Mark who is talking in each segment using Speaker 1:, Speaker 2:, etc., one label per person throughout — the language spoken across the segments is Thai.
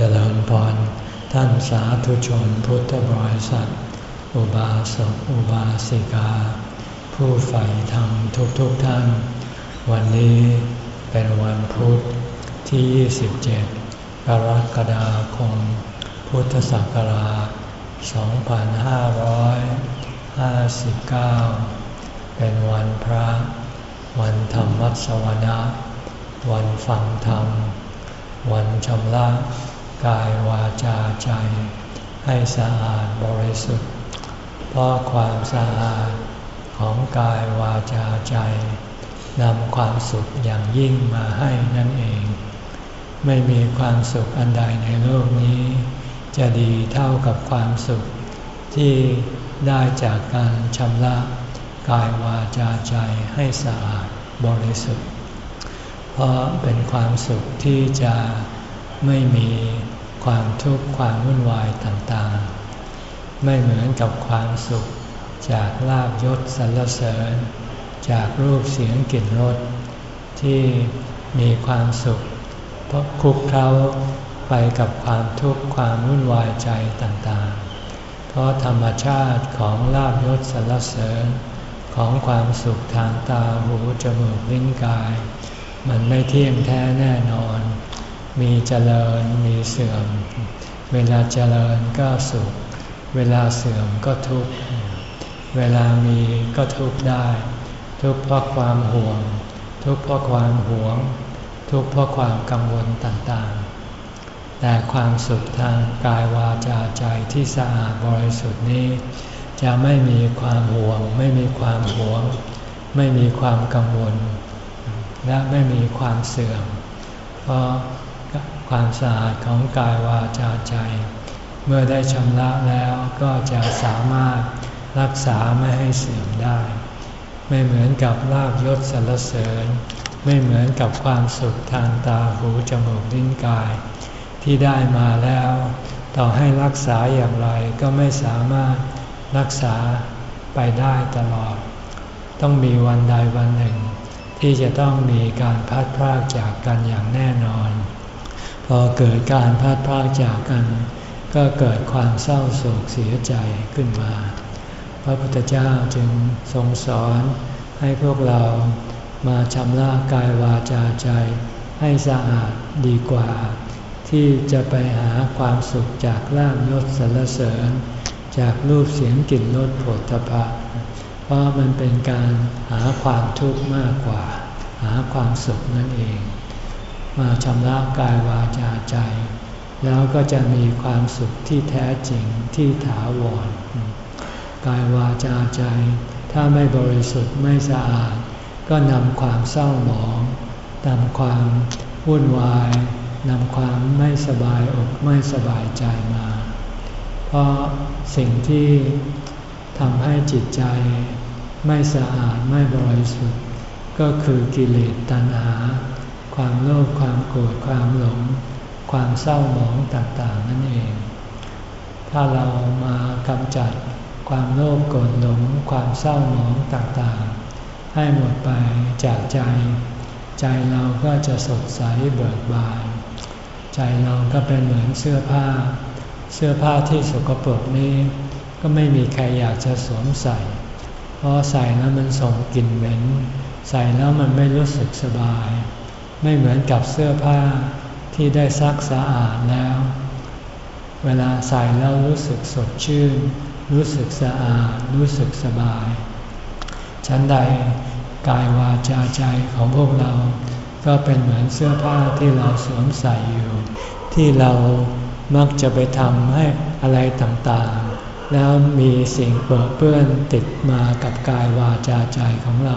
Speaker 1: เจริญพรท่านสาธุชนพุทธบริษัท อุบาสกอุบาสิกา ผู้ใฝ่ธรรมทุกๆทท่าน วันนี้เป็นวันพุธที่ 27 กรกฎาคม พุทธศักราช 2559 เป็นวันพระ วันธรรมวัสวนะ วันฟังธรรม วันชำระ กายวาจาใจ ให้สะอาดบริสุทธิ์ เพราะความสะอาดของกายวาจาใจนำความสุขอย่างยิ่งมาให้นั่นเอง ไม่มีความสุขอันใดในโลกนี้ จะดีเท่ากับความสุข ที่ได้จากการชำระกายวาจาใจให้สะอาดบริสุทธิ์ เพราะเป็นความสุขที่จะ ไม่มีความทุกข์ความวุ่นวายต่างๆ ไม่เหมือนกับความสุข จากลาบยศสรรเสริญ จากรูปเสียงกลิ่นรสที่มีความสุข เพราะคุกเขาไปกับความทุกข์ความวุ่นวายใจต่างๆ เพราะธรรมชาติของลาบยศสรรเสริญ ของความสุขทางตาหูจมูกลิ้นกาย มันไม่เที่ยงแท้แน่นอน มีเจริญมีเสื่อม เวลาเจริญก็สุข เวลาเสื่อมก็ทุกข์ เวลามีก็ทุกข์ได้ ทุกข์เพราะความห่วง ทุกข์เพราะความหวง ทุกข์เพราะความกังวลต่างๆ แต่ความสุขทางกายวาจาใจที่สะอาดบริสุทธิ์นี้ จะไม่มีความห่วง ไม่มีความหวง ไม่มีความกังวล และไม่มีความเสื่อม เพราะ ความสะอาดของกายวาจาใจ เมื่อได้ชำระแล้วก็จะสามารถรักษาไม่ให้เสื่อมได้ ไม่เหมือนกับลาบยศสรรเสริญ ไม่เหมือนกับความสุขทางตาหูจมูกลิ้นกาย ที่ได้มาแล้ว ต่อให้รักษาอย่างไรก็ไม่สามารถรักษาไปได้ตลอด ต้องมีวันใดวันหนึ่ง ที่จะต้องมีการพัดพรากจากกันอย่างแน่นอน พอเกิดการพัดพลากจากกัน ก็เกิดความเศร้าโศกเสียใจขึ้นมา พระพุทธเจ้าจึงทรงสอนให้พวกเรามาชำระกายวาจาใจ ให้สะอาดดีกว่า ที่จะไปหาความสุขจากลาบยศสรรเสริญ จากรูปเสียงกลิ่นรสผลตภะเพราะมันเป็นการหาความทุกข์มากกว่า หาความสุขนั่นเอง มาชำระกายวาจาใจ แล้วก็จะมีความสุขที่แท้จริงที่ถาวร กายวาจาใจ ถ้าไม่บริสุทธิ์ไม่สะอาด ก็นำความเศร้าหมองนำความวุ่นวายนำความไม่สบายอกไม่สบายใจมา เพราะสิ่งที่ทำให้จิตใจไม่สะอาดไม่บริสุทธิ์ ก็คือกิเลสตัณหา ความโลภความโกรธความหลง ความเศร้าหมองต่างๆ นั่นเอง ถ้าเรามากำจัดความโลภโกรธหลง ความเศร้าหมองต่างๆ ให้หมดไปจากใจ ใจเราก็จะสดใสเบิกบาน ใจเราก็เป็นเหมือนเสื้อผ้า เสื้อผ้าที่สกปรกนี้ ก็ไม่มีใครอยากจะสวมใส่ เพราะใส่แล้วมันส่งกลิ่นเหม็น ใส่แล้วมันไม่รู้สึกสบาย ไม่เหมือนกับเสื้อผ้าที่ได้ซักสะอาดแล้ว เวลาใส่แล้วรู้สึกสดชื่น รู้สึกสะอาด รู้สึกสบาย ชั้นใดกายวาจาใจของพวกเรา ก็เป็นเหมือนเสื้อผ้าที่เราสวมใส่อยู่ ที่เรามักจะไปทำให้อะไรต่างๆ แล้วมีสิ่งเปื้อนติดมากับกายวาจาใจของเรา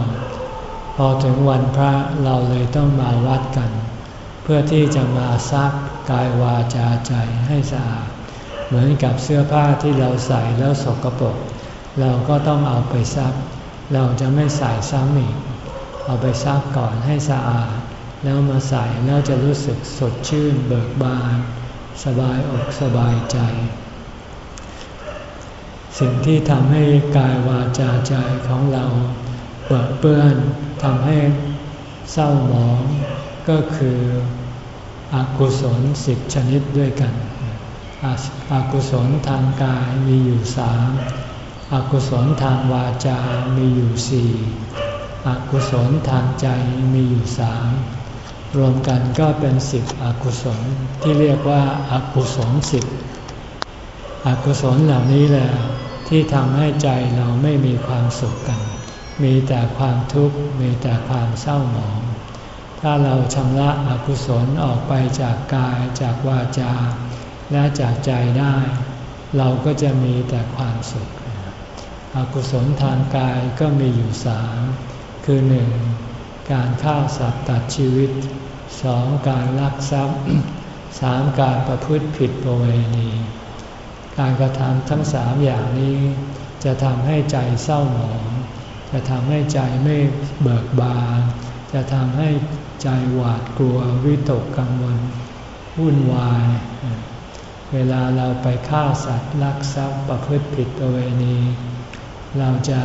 Speaker 1: พอถึงวันพระเราเลยต้องมาวัดกัน เพื่อที่จะมาซักกายวาจาใจให้สะอาด เหมือนกับเสื้อผ้าที่เราใส่แล้วสกปรกเราก็ต้องเอาไปซัก เราจะไม่ใส่ซ้ำอีก เอาไปซักก่อนให้สะอาด แล้วมาใส่แล้วจะรู้สึกสดชื่นเบิกบาน สบายอกสบายใจ สิ่งที่ทำให้กายวาจาใจของเรา ปื้อเปื้อนทำให้เศร้าหมองก็คืออกุศลสิบชนิดด้วยกัน อกุศลทางกายมีอยู่สามอกุศลทางวาจา มีอยู่สี่อกุศลทางใจมีอยู่สามรวมกันก็เป็นสิบอกุศลที่เรียกว่าอากุศลสิบอกุศลเหล่านี้แหละที่ทำให้ใจเราไม่มีความสุขกัน มีแต่ความทุกข์มีแต่ความเศร้าหมอง ถ้าเราชำระอกุศลออกไปจากกายจากวาจา และจากใจได้ เราก็จะมีแต่ความสุข อกุศลทางกายก็มีอยู่สามคือหนึ่งการฆ่าสัตว์ตัดชีวิตสองการลักทรัพย์สามการประพฤติผิดประเวณี การกระทำทั้งสามอย่างนี้ จะทำให้ใจเศร้าหมอง จะทำให้ใจไม่เบิกบาน จะทำให้ใจหวาดกลัววิตกกังวลวุ่นวาย เวลาเราไปฆ่าสัตว์ลักทรัพย์ประพฤติผิดประเวณี เราจะ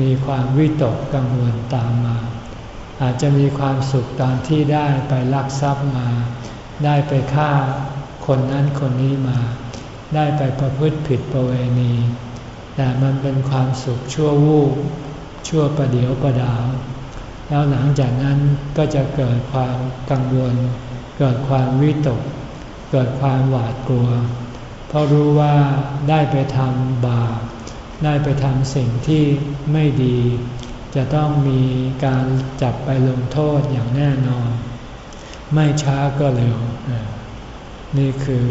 Speaker 1: มีความวิตกกังวลตามมา อาจจะมีความสุขตอนที่ได้ไปลักทรัพย์มา ได้ไปฆ่าคนนั้นคนนี้มา ได้ไปประพฤติผิดประเวณี แต่มันเป็นความสุขชั่ววูบชั่วประเดียวประดาว แล้วหลังจากนั้นก็จะเกิดความกังวล เกิดความวิตก เกิดความหวาดกลัว เพราะรู้ว่าได้ไปทำบาปได้ไปทำสิ่งที่ไม่ดี จะต้องมีการจับไปลงโทษอย่างแน่นอน ไม่ช้าก็เร็ว นี่คือ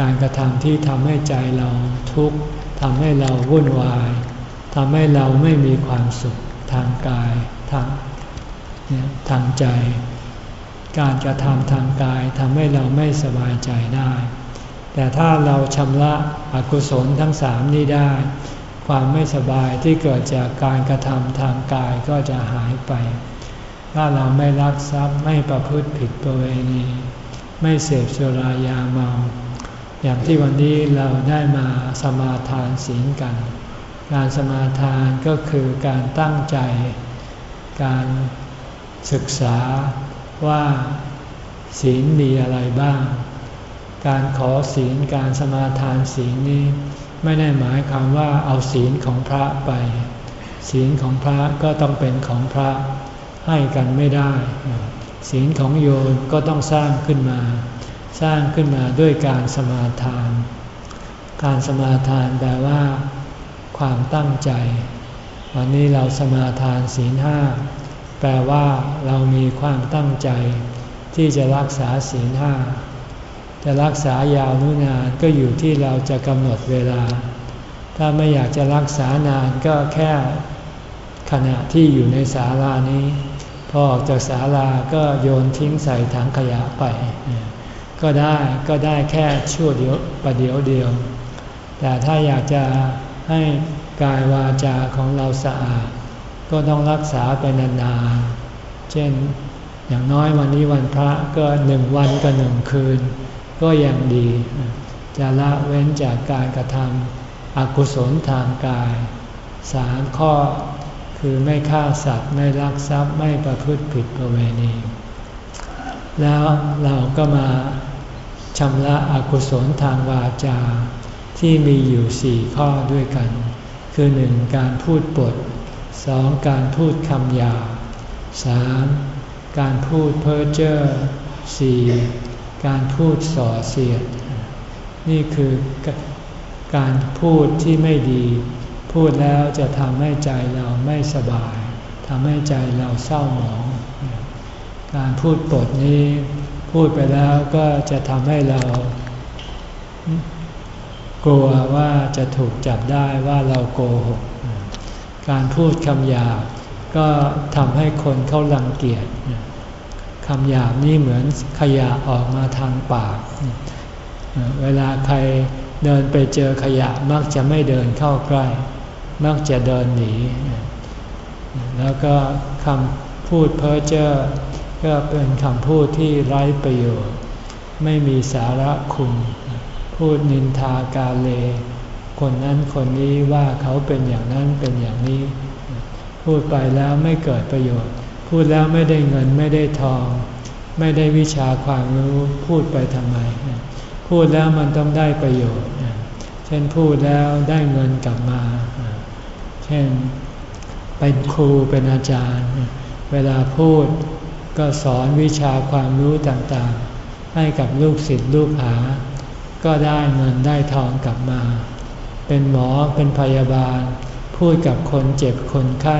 Speaker 1: การกระทำที่ทำให้ใจเราทุกข์ ทำให้เราวุ่นวายทำให้เราไม่มีความสุขทางกายทางทางใจ การกระทำทางกายทำให้เราไม่สบายใจได้ แต่ถ้าเราชำระอกุศลทั้งสามนี้ได้ ความไม่สบายที่เกิดจากการกระทำทางกายก็จะหายไป ถ้าเราไม่รักทรัพย์ไม่ประพฤติผิดประเวณี ไม่เสพสุรายาเมา อย่างที่วันนี้เราได้มาสมาทานศีลกัน การสมาทานก็คือการตั้งใจ การศึกษาว่าศีลมีอะไรบ้าง การขอศีลการสมาทานศีลนี้ ไม่ได้หมายความว่าเอาศีลของพระไป ศีลของพระก็ต้องเป็นของพระให้กันไม่ได้ ศีลของโยมก็ต้องสร้างขึ้นมา สร้างขึ้นมาด้วยการสมาทาน การสมาทานแปลว่า ความตั้งใจ วันนี้เราสมาทานศีลห้าแปลว่าเรามีความตั้งใจ ที่จะรักษาศีลห้าจะรักษายาวนุนานก็อยู่ที่เราจะกำหนดเวลา ถ้าไม่อยากจะรักษานานก็แค่ขณะที่อยู่ในศาลานี้ พอออกจากศาลาก็โยนทิ้งใส่ถังขยะไป ก็ได้ก็ได้แค่ชั่วเดียวประเดียวเดียว แต่ถ้าอยากจะให้กายวาจาของเราสะอาด ก็ต้องรักษาไปนานๆ เช่นอย่างน้อยวันนี้วันพระก็หนึ่งวันกับหนึ่งคืน ก็ยังดี จะละเว้นจากการกระทำอกุศลทางกายสามข้อคือไม่ฆ่าสัตว์ไม่ลักทรัพย์ไม่ประพฤติผิดประเวณี แล้วเราก็มา ชำระอกุศลทางวาจา ที่มีอยู่สี่ข้อด้วยกัน คือหนึ่งการพูดปดสองการพูดคำหยาสามการพูดเพ้อเจ้อสี่การพูดส่อเสียด นี่คือการพูดที่ไม่ดี พูดแล้วจะทำให้ใจเราไม่สบายทำให้ใจเราเศร้าหมอง การพูดปดนี้ พูดไปแล้วก็จะทำให้เรา กลัวว่าจะถูกจับได้ว่าเราโกหก การพูดคำหยาบก็ทำให้คนเขารังเกียจคำหยาบนี่เหมือนขยะออกมาทางปาก เวลาใครเดินไปเจอขยะมักจะไม่เดินเข้าใกล้ มักจะเดินหนี แล้วก็คำพูดเพ้อเจ้อ ก็เป็นคำพูดที่ไร้ประโยชน์ ไม่มีสาระคุณ พูดนินทากาเล คนนั้นคนนี้ว่าเขาเป็นอย่างนั้นเป็นอย่างนี้ พูดไปแล้วไม่เกิดประโยชน์ พูดแล้วไม่ได้เงินไม่ได้ทอง ไม่ได้วิชาความรู้พูดไปทำไม พูดแล้วมันต้องได้ประโยชน์ เช่นพูดแล้วได้เงินกลับมา เช่นเป็นครูเป็นอาจารย์ เวลาพูด ก็สอนวิชาความรู้ต่างๆ ให้กับลูกศิษย์ลูกหา ก็ได้เงินได้ทองกลับมา เป็นหมอเป็นพยาบาล พูดกับคนเจ็บคนไข้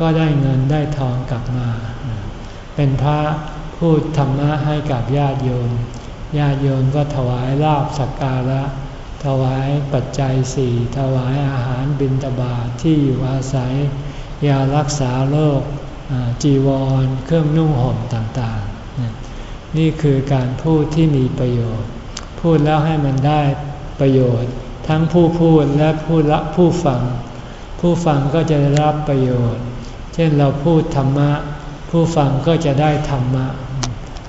Speaker 1: ก็ได้เงินได้ทองกลับมา เป็นพระพูดธรรมะให้กับญาติโยม ญาติโยมก็ถวายลาบสักการะ ถวายปัจจัยสี่ ถวายอาหารบิณฑบาตทที่อยู่อาศัย ยารักษาโรค จีวร เครื่องนุ่งห่มต่างๆ นี่คือการพูดที่มีประโยชน์ พูดแล้วให้มันได้ประโยชน์ ทั้งผู้พูดและผู้ละผู้ฟัง ผู้ฟังก็จะได้รับประโยชน์ เช่นเราพูดธรรมะ ผู้ฟังก็จะได้ธรรมะ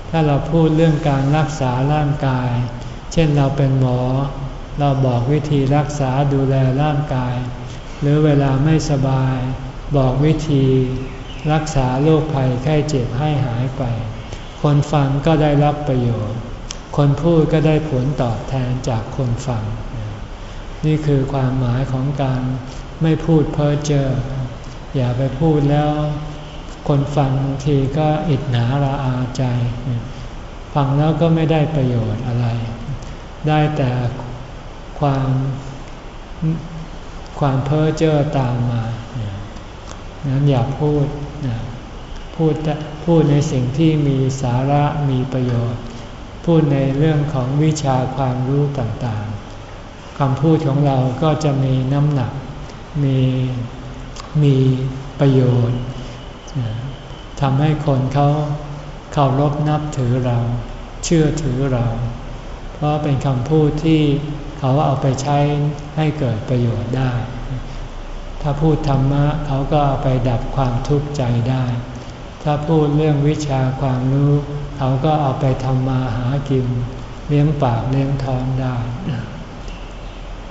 Speaker 1: ถ้าเราพูดเรื่องการรักษาร่างกาย เช่นเราเป็นหมอ เราบอกวิธีรักษาดูแลร่างกาย หรือเวลาไม่สบาย บอกวิธี รักษาโรคภัยไข้เจ็บให้หายไป คนฟังก็ได้รับประโยชน์ คนพูดก็ได้ผลตอบแทนจากคนฟัง นี่คือความหมายของการไม่พูดเพ้อเจ้ออย่าไปพูดแล้ว คนฟังทีก็อิดหนาระอาใจ ฟังแล้วก็ไม่ได้ประโยชน์อะไร ได้แต่ความความเพ้อเจ้อตามมานั้นอย่าพูด พูดพูดในสิ่งที่มีสาระมีประโยชน์ พูดในเรื่องของวิชาความรู้ต่างๆคำพูดของเราก็จะมีน้ำหนัก มีมีประโยชน์ทำให้คนเขาเคารพนับถือเรา เชื่อถือเรา เพราะเป็นคำพูดที่เขาเอาไปใช้ให้เกิดประโยชน์ได้ ถ้าพูดธรรมะเขาก็เอาไปดับความทุกข์ใจได้ ถ้าพูดเรื่องวิชาความรู้เขาก็เอาไปทำมาหากิน เลี้ยงปากเลี้ยงท้องได้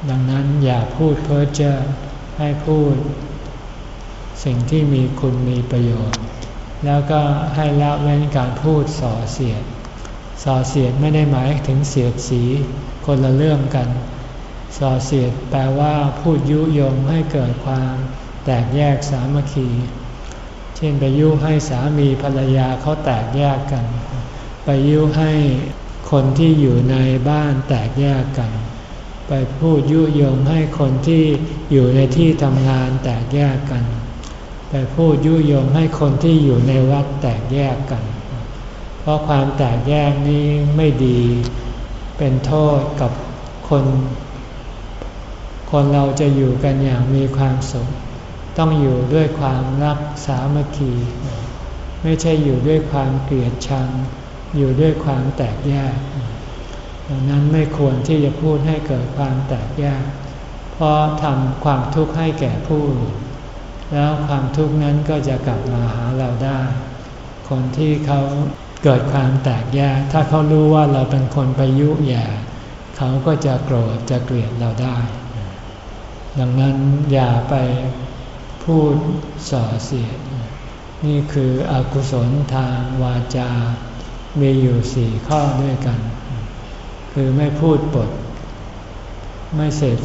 Speaker 1: ดังนั้นอย่าพูดเพ้อเจ้อให้พูด สิ่งที่มีคุณมีประโยชน์ แล้วก็ให้ละเว้นการพูดส่อเสียดส่อเสียดไม่ได้หมายถึงเสียดสีคนละเรื่องกัน ส่อเสียดแปลว่าพูดยุยงให้เกิดความแตกแยกสามัคคี เช่นไปยุให้สามีภรรยาเขาแตกแยกกัน ไปยุให้คนที่อยู่ในบ้านแตกแยกกัน ไปพูดยุยงให้คนที่อยู่ในที่ทำงานแตกแยกกัน ไปพูดยุยงให้คนที่อยู่ในวัดแตกแยกกัน เพราะความแตกแยกนี้ไม่ดี เป็นโทษกับคน คนเราจะอยู่กันอย่างมีความสุข ต้องอยู่ด้วยความรักสามัคคี ไม่ใช่อยู่ด้วยความเกลียดชัง อยู่ด้วยความแตกแยกดังนั้นไม่ควรที่จะพูดให้เกิดความแตกแยก เพราะทำความทุกข์ให้แก่ผู้อื่นแล้วความทุกข์นั้นก็จะกลับมาหาเราได้ คนที่เขาเกิดความแตกแยก ถ้าเขารู้ว่าเราเป็นคนไปยุแย่ เขาก็จะโกรธจะเกลียดเราได้ ดังนั้นอย่าไปพูดส่อเสียด นี่คืออกุศลทางวาจา มีอยู่สี่ข้อด้วยกัน คือไม่พูดปด ไม่เสพ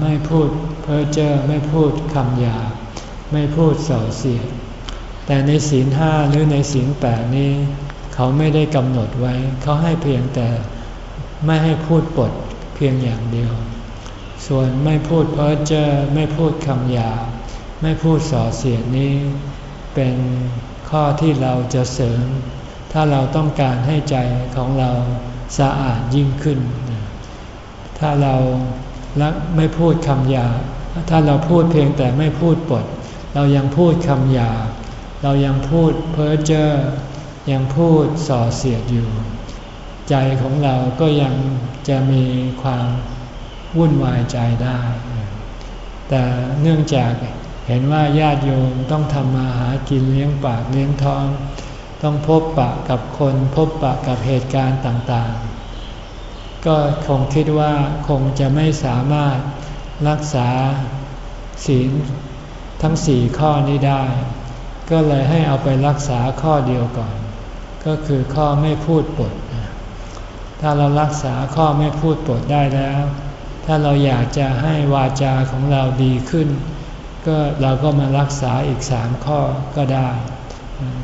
Speaker 1: ไม่พูดเพ้อเจ้อไม่พูดคำหยาไม่พูดส่อเสียด แต่ในศีลห้าหรือในศีลแปดนี้ เขาไม่ได้กำหนดไว้ เขาให้เพียงแต่ไม่ให้พูดปดเพียงอย่างเดียว ส่วนไม่พูดเพ้อเจ้อไม่พูดคำหยาบไม่พูดส่อเสียดนี้ เป็นข้อที่เราจะเสริม ถ้าเราต้องการให้ใจของเราสะอาดยิ่งขึ้น ถ้าเราไม่พูดคำหยาบถ้าเราพูดเพียงแต่ไม่พูดปด เรายังพูดคำหยาบเรายังพูดเพ้อเจ้อยังพูดส่อเสียดอยู่ ใจของเราก็ยังจะมีความ วุ่นวายใจได้ แต่เนื่องจากเห็นว่าญาติโยมต้องทำมาหากินเลี้ยงปากเลี้ยงท้อง ต้องพบปะกับคนพบปะกับเหตุการณ์ต่างๆ ก็คงคิดว่าคงจะไม่สามารถรักษาศีลทั้งสี่ข้อนี้ได้ ก็เลยให้เอาไปรักษาข้อเดียวก่อน ก็คือข้อไม่พูดปด ถ้าเรารักษาข้อไม่พูดปดได้แล้ว ถ้าเราอยากจะให้วาจาของเราดีขึ้น ก็เราก็มารักษาอีกสามข้อก็ได้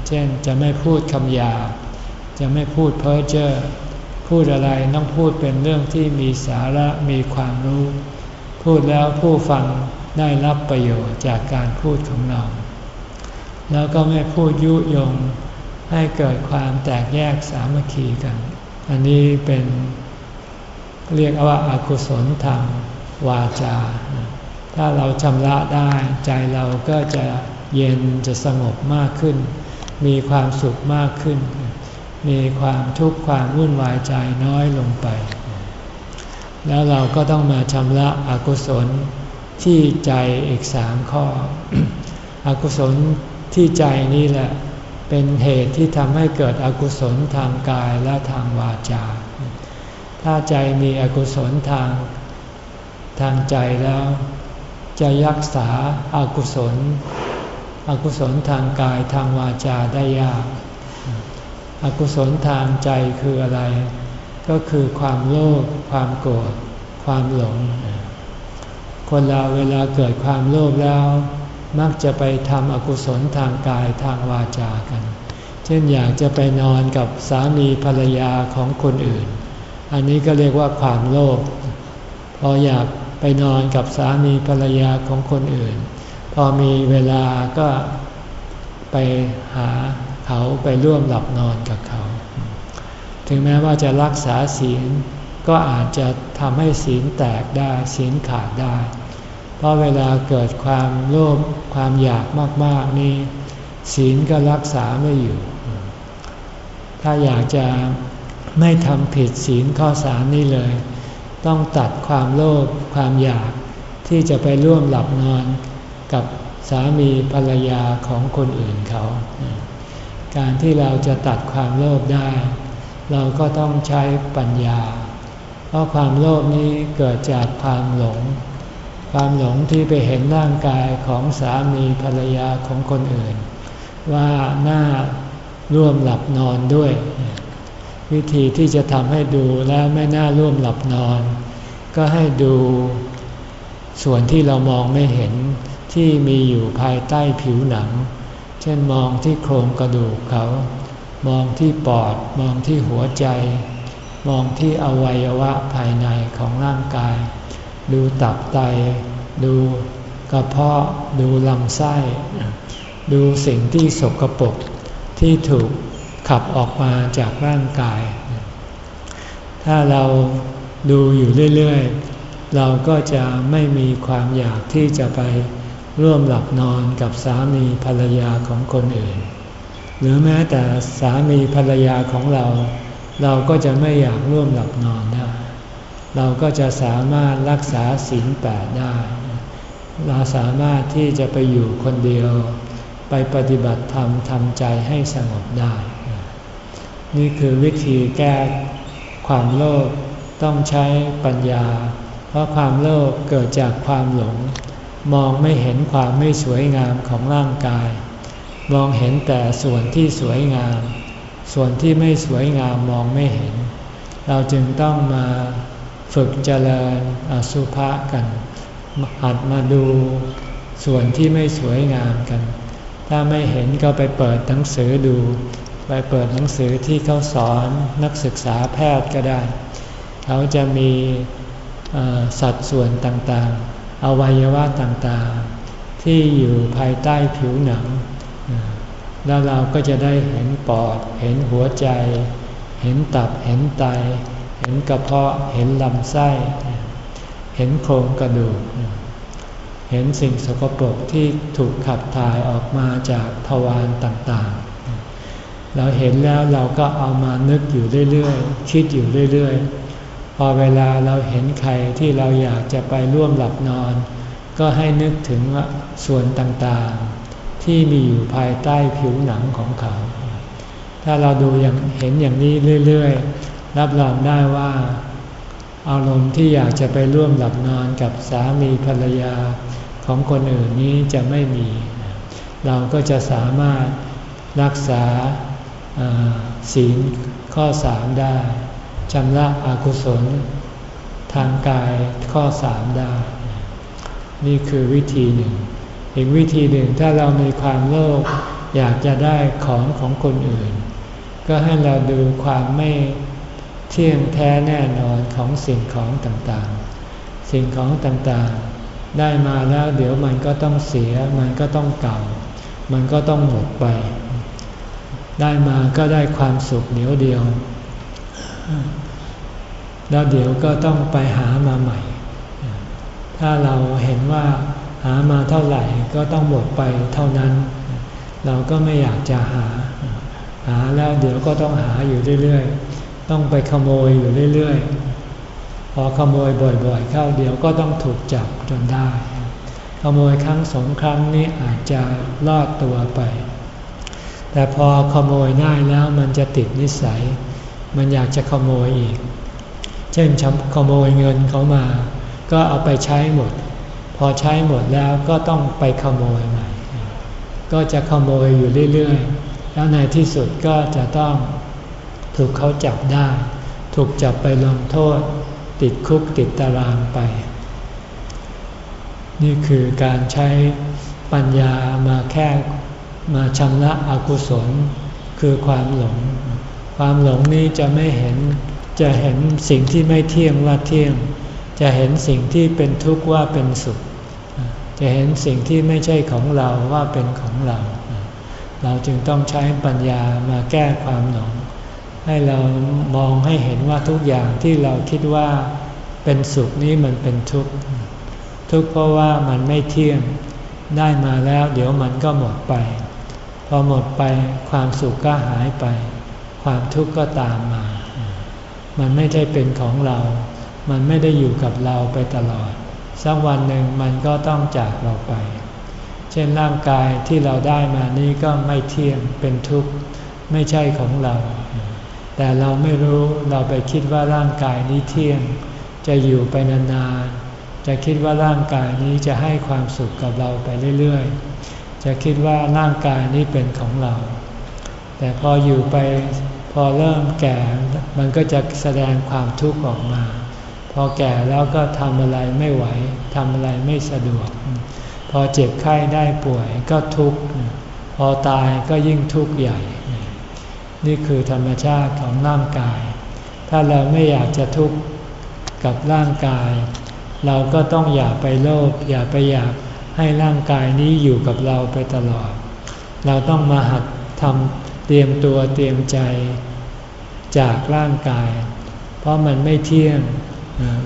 Speaker 1: เช่นจะไม่พูดคำหยาบจะไม่พูดเพ้อเจ้อพูดอะไรต้องพูดเป็นเรื่องที่มีสาระมีความรู้ พูดแล้วผู้ฟังได้รับประโยชน์จากการพูดของเรา แล้วก็ไม่พูดยุยงให้เกิดความแตกแยกสามัคคีกัน อันนี้เป็น เรียกว่าอากุศลทางวาจา ถ้าเราชำระได้ใจเราก็จะเย็นจะสงบมากขึ้น มีความสุขมากขึ้น มีความทุกข์ความวุ่นวายใจน้อยลงไป แล้วเราก็ต้องมาชำระอกุศลที่ใจอีกสามข้อ อกุศลที่ใจนี่แหละ เป็นเหตุที่ทำให้เกิดอกุศลทางกายและทางวาจา ถ้าใจมีอกุศลทาง ทางใจแล้ว จะยักษาอากุศล อกุศลทางกายทางวาจาได้ยาก อกุศลทางใจคืออะไร ก็คือความโลภความโกรธความหลง คนเราเวลาเกิดความโลภแล้ว มักจะไปทำอกุศลทางกายทางวาจากัน เช่นอยากจะไปนอนกับสามีภรรยาของคนอื่น อันนี้ก็เรียกว่าความโลภพออยากไปนอนกับสามีภรรยาของคนอื่น พอมีเวลาก็ไปหาเขาไปร่วมหลับนอนกับเขา ถึงแม้ว่าจะรักษาศีลก็อาจจะทำให้ศีลแตกได้ศีลขาดได้ เพราะเวลาเกิดความโลภความอยากมากๆนี่ศีลก็รักษาไม่อยู่ ถ้าอยากจะ ไม่ทำผิดศีลข้อสามนี่เลย ต้องตัดความโลภความอยากที่จะไปร่วมหลับนอนกับสามีภรรยาของคนอื่นเขา การที่เราจะตัดความโลภได้ เราก็ต้องใช้ปัญญา เพราะความโลภนี้เกิดจากความหลง ความหลงที่ไปเห็นร่างกายของสามีภรรยาของคนอื่น ว่าน่าร่วมหลับนอนด้วย วิธีที่จะทำให้ดูแล้วไม่น่าร่วมหลับนอน ก็ให้ดูส่วนที่เรามองไม่เห็นที่มีอยู่ภายใต้ผิวหนัง เช่นมองที่โครงกระดูกเขา มองที่ปอด มองที่หัวใจ มองที่อวัยวะภายในของร่างกาย ดูตับไต ดูกระเพาะ ดูลำไส้ ดูสิ่งที่สกปรกที่ถูก ขับออกมาจากร่างกาย ถ้าเราดูอยู่เรื่อยๆ เราก็จะไม่มีความอยากที่จะไปร่วมหลับนอนกับสามีภรรยาของคนอื่น หรือแม้แต่สามีภรรยาของเรา เราก็จะไม่อยากร่วมหลับนอนได้เราก็จะสามารถรักษาศีลแปดได้ เราสามารถที่จะไปอยู่คนเดียว ไปปฏิบัติธรรมทำใจให้สงบได้ นี่คือวิธีแก้ความโลภต้องใช้ปัญญา เพราะความโลภเกิดจากความหลง มองไม่เห็นความไม่สวยงามของร่างกาย มองเห็นแต่ส่วนที่สวยงาม ส่วนที่ไม่สวยงามมองไม่เห็น เราจึงต้องมาฝึกเจริญอสุภะกันหัดมาดูส่วนที่ไม่สวยงามกัน ถ้าไม่เห็นก็ไปเปิดหนังสือดู ไปเปิดหนังสือที่เขาสอนนักศึกษาแพทย์ก็ได้ เขาจะมีสัดส่วนต่างๆ อวัยวะต่างๆ ที่อยู่ภายใต้ผิวหนัง แล้วเราก็จะได้เห็นปอด เห็นหัวใจ เห็นตับ เห็นไต เห็นกระเพาะ เห็นลำไส้ เห็นโครงกระดูก เห็นสิ่งสกปรกที่ถูกขับถ่ายออกมาจากทวารต่างๆ เราเห็นแล้วเราก็เอามานึกอยู่เรื่อยๆ คิดอยู่เรื่อยๆ พอเวลาเราเห็นใครที่เราอยากจะไปร่วมหลับนอน ก็ให้นึกถึงส่วนต่างๆ ที่มีอยู่ภายใต้ผิวหนังของเขา ถ้าเราดูอย่างเห็นอย่างนี้เรื่อยๆ รับรองได้ว่า อารมณ์ที่อยากจะไปร่วมหลับนอนกับสามีภรรยาของคนอื่นนี้จะไม่มี เราก็จะสามารถรักษา ศีลข้อสามได้ชำระอกุศล ทางกายข้อสามได้ นี่คือวิธีหนึ่ง อีกวิธีหนึ่งถ้าเรามีความโลภอยากจะได้ของของคนอื่น ก็ให้เราดูความไม่เที่ยงแท้แน่นอนของสิ่งของต่างๆ สิ่งของต่างๆ ได้มาแล้วเดี๋ยวมันก็ต้องเสีย มันก็ต้องเก่า มันก็ต้องหมดไป ได้มาก็ได้ความสุขเดียวเดียว แล้วเดี๋ยวก็ต้องไปหามาใหม่ ถ้าเราเห็นว่าหามาเท่าไหร่ก็ต้องหมดไปเท่านั้น เราก็ไม่อยากจะหา หาแล้วเดี๋ยวก็ต้องหาอยู่เรื่อยๆ ต้องไปขโมยอยู่เรื่อยๆ พอขโมยบ่อยๆ เข้าเดี๋ยวก็ต้องถูกจับจนได้ ขโมยครั้งสองครั้งนี้อาจจะรอดตัวไป แต่พอขโมยได้แล้วมันจะติดนิสัย มันอยากจะขโมยอีก เช่นขโมยเงินเขามา ก็เอาไปใช้หมด พอใช้หมดแล้วก็ต้องไปขโมยใหม่ ก็จะขโมยอยู่เรื่อยๆ แล้วในที่สุดก็จะต้องถูกเขาจับได้ ถูกจับไปลงโทษ ติดคุกติดตารางไป นี่คือการใช้ปัญญามาแค่ มาชำระอกุศล คือความหลง ความหลงนี้จะไม่เห็น จะเห็นสิ่งที่ไม่เที่ยงว่าเที่ยง จะเห็นสิ่งที่เป็นทุกข์ว่าเป็นสุข จะเห็นสิ่งที่ไม่ใช่ของเราว่าเป็นของเรา เราจึงต้องใช้ปัญญามาแก้ความหลง ให้เรามองให้เห็นว่าทุกอย่างที่เราคิดว่าเป็นสุขนี้มันเป็นทุกข์ ทุกข์เพราะว่ามันไม่เที่ยงได้มาแล้วเดี๋ยวมันก็หมดไป อหมดไปความสุขก็หายไป ความทุกข์ก็ตามมา มันไม่ใช่เป็นของเรา มันไม่ได้อยู่กับเราไปตลอด สักวันหนึ่งมันก็ต้องจากเราไป เช่นร่างกายที่เราได้มานี้ก็ไม่เที่ยงเป็นทุกข์ไม่ใช่ของเรา แต่เราไม่รู้เราไปคิดว่าร่างกายนี้เที่ยง จะอยู่ไปนานๆจะคิดว่าร่างกายนี้จะให้ความสุขกับเราไปเรื่อยๆ จะคิดว่าร่างกายนี้เป็นของเรา แต่พออยู่ไปพอเริ่มแก่มันก็จะแสดงความทุกข์ออกมา พอแก่แล้วก็ทำอะไรไม่ไหวทำอะไรไม่สะดวก พอเจ็บไข้ได้ป่วยก็ทุกข์ พอตายก็ยิ่งทุกข์ใหญ่ นี่คือธรรมชาติของร่างกาย ถ้าเราไม่อยากจะทุกข์กับร่างกาย เราก็ต้องอย่าไปโลภอย่าไปอยาก ให้ร่างกายนี้อยู่กับเราไปตลอด เราต้องมาหัดทำเตรียมตัวเตรียมใจจากร่างกาย เพราะมันไม่เที่ยง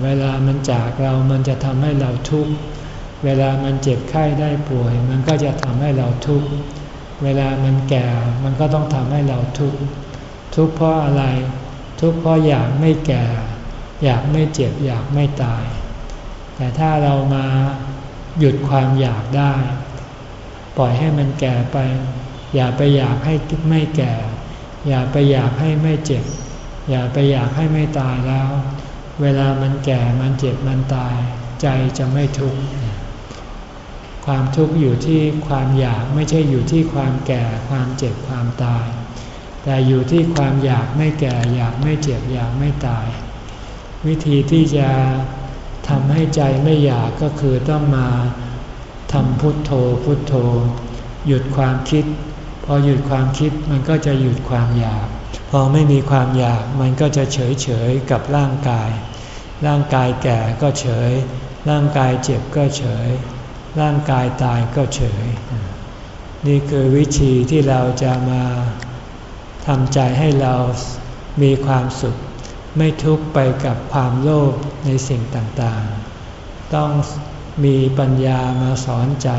Speaker 1: เวลามันจากเรามันจะทำให้เราทุกข์ เวลามันเจ็บไข้ได้ป่วย มันก็จะทำให้เราทุกข์ เวลามันแก่ มันก็ต้องทำให้เราทุกข์ ทุกข์เพราะอะไร ทุกข์เพราะอยากไม่แก่ อยากไม่เจ็บ อยากไม่ตาย แต่ถ้าเรามา หยุดความอยากได้ ปล่อยให้มันแก่ไป อย่าไปอยากให้ไม่แก่ อย่าไปอยากให้ไม่เจ็บ อย่าไปอยากให้ไม่ตายแล้ว เวลามันแก่มันเจ็บมันตาย ใจจะไม่ทุกข์ความทุกข์อยู่ที่ความอยากไม่ใช่อยู่ที่ความแก่ความเจ็บความตาย แต่อยู่ที่ความอยากไม่แก่อยากไม่เจ็บอยากไม่ตาย วิธีที่จะ ทำให้ใจไม่อยากก็คือต้องมาทำพุทโธพุทโธ หยุดความคิด พอหยุดความคิดมันก็จะหยุดความอยาก พอไม่มีความอยากมันก็จะเฉยเฉยกับร่างกาย ร่างกายแก่ก็เฉย ร่างกายเจ็บก็เฉย ร่างกายตายก็เฉย นี่คือวิธีที่เราจะมาทำใจให้เรามีความสุข ไม่ทุกข์ไปกับความโลภในสิ่งต่างๆ ต้องมีปัญญามาสอนใจ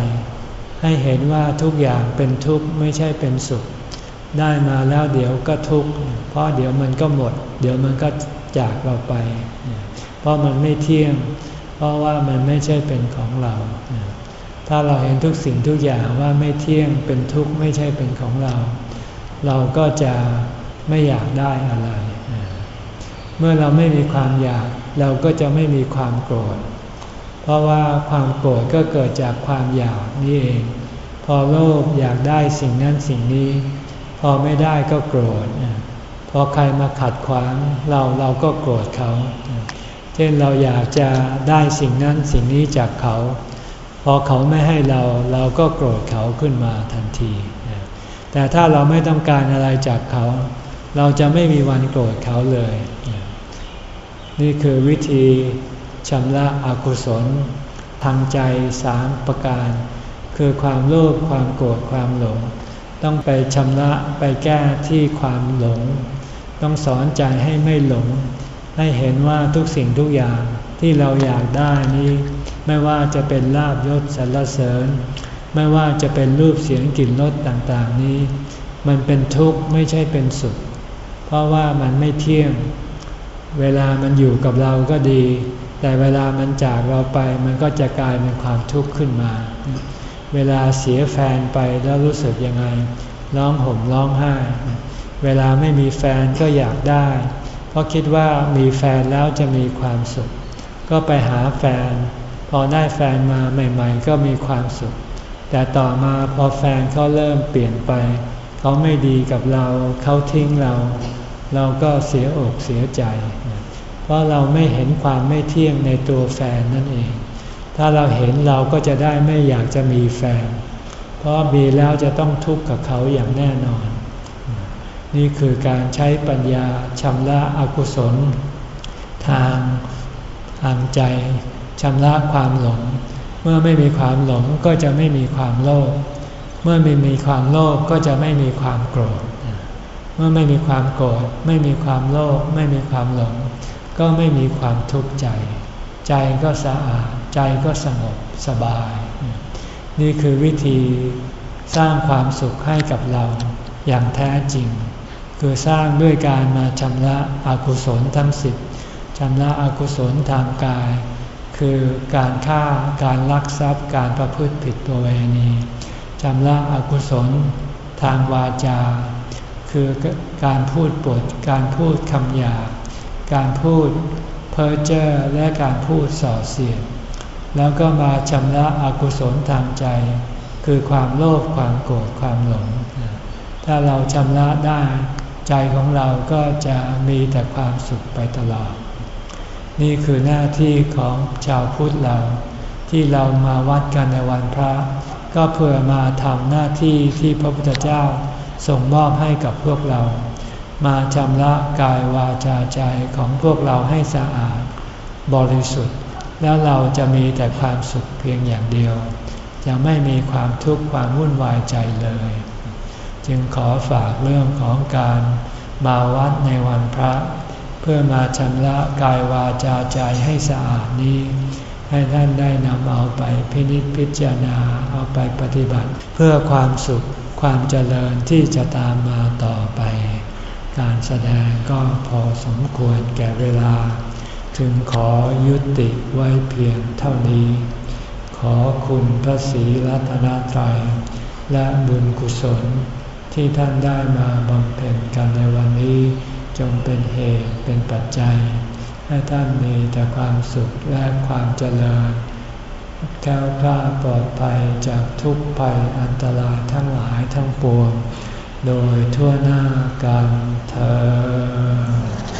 Speaker 1: ให้เห็นว่าทุกอย่างเป็นทุกข์ไม่ใช่เป็นสุข ได้มาแล้วเดี๋ยวก็ทุกข์เพราะเดี๋ยวมันก็หมด เดี๋ยวมันก็จากเราไป เพราะมันไม่เที่ยง เพราะว่ามันไม่ใช่เป็นของเรา ถ้าเราเห็นทุกสิ่งทุกอย่างว่าไม่เที่ยงเป็นทุกข์ไม่ใช่เป็นของเรา เราก็จะไม่อยากได้อะไร เมื่อเราไม่มีความอยาก เราก็จะไม่มีความโกรธ เพราะว่าความโกรธก็เกิดจากความอยากนี่เอง พอโลภอยากได้สิ่งนั้นสิ่งนี้ พอไม่ได้ก็โกรธ พอใครมาขัดขวางเราเราก็โกรธเขา เช่นเราอยากจะได้สิ่งนั้นสิ่งนี้จากเขา พอเขาไม่ให้เราเราก็โกรธเขาขึ้นมาทันที แต่ถ้าเราไม่ต้องการอะไรจากเขา เราจะไม่มีวันโกรธเขาเลย นี่คือวิธีชำระอกุศล ทางใจสามประการ คือความโลภความโกรธความหลง ต้องไปชำระไปแก้ที่ความหลง ต้องสอนใจให้ไม่หลง ให้เห็นว่าทุกสิ่งทุกอย่างที่เราอยากได้นี้ ไม่ว่าจะเป็นลาบยศสรรเสริญ ไม่ว่าจะเป็นรูปเสียงกลิ่นรสต่างๆนี้ มันเป็นทุกข์ไม่ใช่เป็นสุข เพราะว่ามันไม่เที่ยง เวลามันอยู่กับเราก็ดี แต่เวลามันจากเราไปมันก็จะกลายเป็นความทุกข์ขึ้นมา เวลาเสียแฟนไปแล้วรู้สึกยังไง ร้องห่มร้องไห้ เวลาไม่มีแฟนก็อยากได้ เพราะคิดว่ามีแฟนแล้วจะมีความสุข ก็ไปหาแฟน พอได้แฟนมาใหม่ ๆ ก็มีความสุข แต่ต่อมาพอแฟนเขาเริ่มเปลี่ยนไป เขาไม่ดีกับเราเขาทิ้งเรา เราก็เสียอกเสียใจ เพราะเราไม่เห็นความไม่เที่ยงในตัวแฟนนั่นเอง ถ้าเราเห็นเราก็จะได้ไม่อยากจะมีแฟน เพราะมีแล้วจะต้องทุกข์กับเขาอย่างแน่นอน นี่คือการใช้ปัญญาชำระอกุศล ทางทางใจชำระความหลง เมื่อไม่มีความหลงก็จะไม่มีความโลภ มื่อไม่มีความโลภก็จะไม่มีความโกรธ เมื่อไม่มีความโกรธ ไม่มีความโลภไม่มีความหลง ก็ไม่มีความทุกข์ใจ ใจก็สะอาดใจก็สงบสบาย นี่คือวิธีสร้างความสุขให้กับเราอย่างแท้จริง คือสร้างด้วยการมาชำระอกุศลทั้งสิบชำระอกุศลทางกาย คือการฆ่าการลักทรัพย์การประพฤติผิดตัวเวณี ชำระอกุศลทางวาจา คือการพูดปด การพูดคำหยาบการพูดเพ้อเจ้อและการพูดส่อเสียด แล้วก็มาชำระอกุศลทางใจ คือความโลภความโกรธความหลง ถ้าเราชำระได้ใจของเราก็จะมีแต่ความสุขไปตลอด นี่คือหน้าที่ของชาวพุทธเราที่เรามาวัดกันในวันพระ ก็เพื่อมาทำหน้าที่ที่พระพุทธเจ้าส่งมอบให้กับพวกเรา มาชำระกายวาจาใจของพวกเราให้สะอาด บริสุทธิ์ แล้วเราจะมีแต่ความสุขเพียงอย่างเดียว จะไม่มีความทุกข์ความวุ่นวายใจเลย จึงขอฝากเรื่องของการมาวัดในวันพระ เพื่อมาชำระกายวาจาใจให้สะอาดนี้ ให้ท่านได้นำเอาไปพินิจพิจารณาเอาไปปฏิบัติ เพื่อความสุขความเจริญที่จะตามมาต่อไป การแสดงก็พอสมควรแก่เวลา ถึงขอยุติไว้เพียงเท่านี้ ขอคุณพระศรีรัตนตรัย และบุญกุศลที่ท่านได้มาบำเพ็ญกันในวันนี้ จงเป็นเหตุเป็นปัจจัย ให้ท่านมีแต่ความสุขและความเจริญแก้วกล้าปลอดภัยจากทุกภัยอันตรายทั้งหลายทั้งปวง โดยทั่วหน้ากันเธอ